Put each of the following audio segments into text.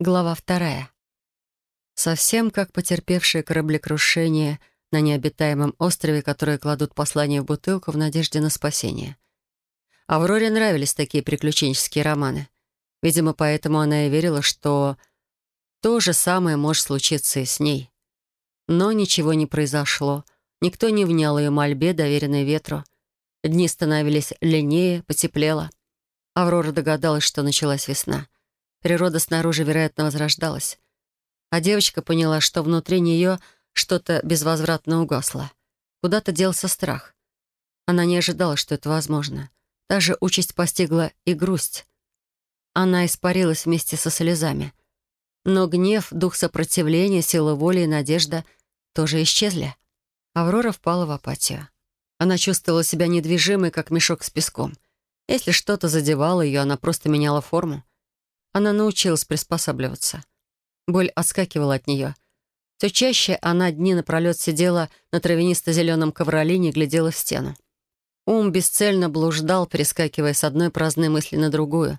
Глава вторая. Совсем как потерпевшие кораблекрушение на необитаемом острове, которые кладут послание в бутылку в надежде на спасение. Авроре нравились такие приключенческие романы. Видимо, поэтому она и верила, что то же самое может случиться и с ней. Но ничего не произошло. Никто не внял ее мольбе, доверенной ветру. Дни становились леннее, потеплело. Аврора догадалась, что началась весна — Природа снаружи, вероятно, возрождалась. А девочка поняла, что внутри нее что-то безвозвратно угасло. Куда-то делся страх. Она не ожидала, что это возможно. Та же участь постигла и грусть. Она испарилась вместе со слезами. Но гнев, дух сопротивления, сила воли и надежда тоже исчезли. Аврора впала в апатию. Она чувствовала себя недвижимой, как мешок с песком. Если что-то задевало ее, она просто меняла форму. Она научилась приспосабливаться. Боль отскакивала от нее. Все чаще она дни напролет сидела на травянисто-зеленом ковролине и глядела в стену. Ум бесцельно блуждал, перескакивая с одной праздной мысли на другую.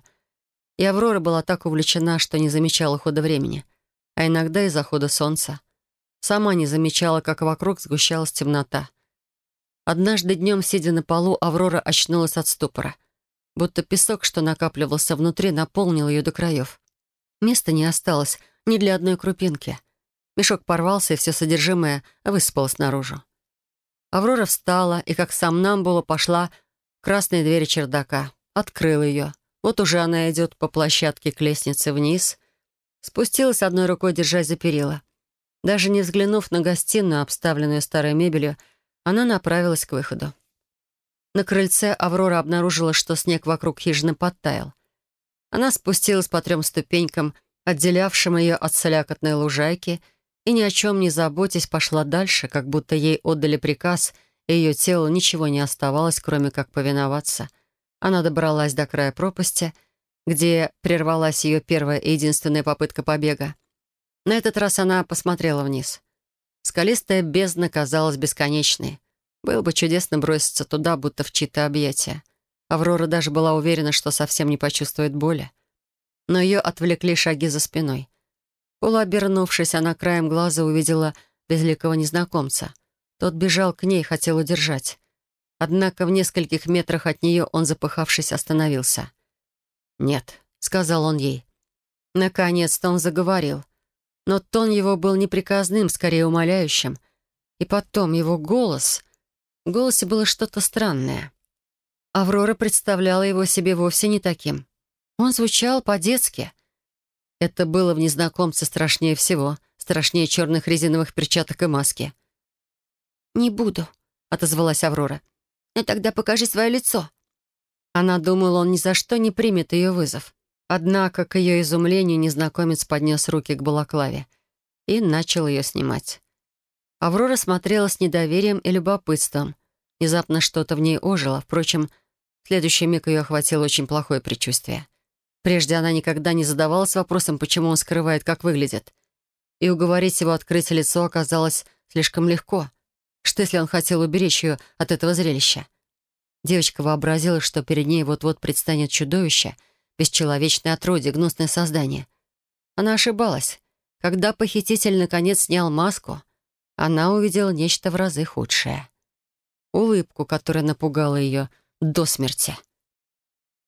И Аврора была так увлечена, что не замечала хода времени, а иногда и захода солнца. Сама не замечала, как вокруг сгущалась темнота. Однажды днем, сидя на полу, Аврора очнулась от ступора — будто песок, что накапливался внутри, наполнил ее до краев. Места не осталось ни для одной крупинки. Мешок порвался, и все содержимое высыпалось наружу. Аврора встала и, как сам нам было, пошла к красной двери чердака. Открыла ее. Вот уже она идет по площадке к лестнице вниз. Спустилась одной рукой, держась за перила. Даже не взглянув на гостиную, обставленную старой мебелью, она направилась к выходу. На крыльце Аврора обнаружила, что снег вокруг хижины подтаял. Она спустилась по трем ступенькам, отделявшим ее от солякотной лужайки, и ни о чем не заботясь пошла дальше, как будто ей отдали приказ, и ее телу ничего не оставалось, кроме как повиноваться. Она добралась до края пропасти, где прервалась ее первая и единственная попытка побега. На этот раз она посмотрела вниз. Скалистая бездна казалась бесконечной. Было бы чудесно броситься туда, будто в чьи-то объятия. Аврора даже была уверена, что совсем не почувствует боли. Но ее отвлекли шаги за спиной. Полуобернувшись, она краем глаза увидела безликого незнакомца. Тот бежал к ней, хотел удержать. Однако в нескольких метрах от нее он, запыхавшись, остановился. «Нет», — сказал он ей. Наконец-то он заговорил. Но тон его был неприказным, скорее умоляющим. И потом его голос... В голосе было что-то странное. Аврора представляла его себе вовсе не таким. Он звучал по-детски. Это было в незнакомце страшнее всего, страшнее черных резиновых перчаток и маски. «Не буду», — отозвалась Аврора. «Но тогда покажи свое лицо». Она думала, он ни за что не примет ее вызов. Однако, к ее изумлению, незнакомец поднес руки к балаклаве и начал ее снимать. Аврора смотрела с недоверием и любопытством. Внезапно что-то в ней ожило. Впрочем, в следующий миг ее охватило очень плохое предчувствие. Прежде она никогда не задавалась вопросом, почему он скрывает, как выглядит. И уговорить его открыть лицо оказалось слишком легко. Что, если он хотел уберечь ее от этого зрелища? Девочка вообразила, что перед ней вот-вот предстанет чудовище, бесчеловечное отродье, гнусное создание. Она ошибалась. Когда похититель наконец снял маску, она увидела нечто в разы худшее. Улыбку, которая напугала ее до смерти.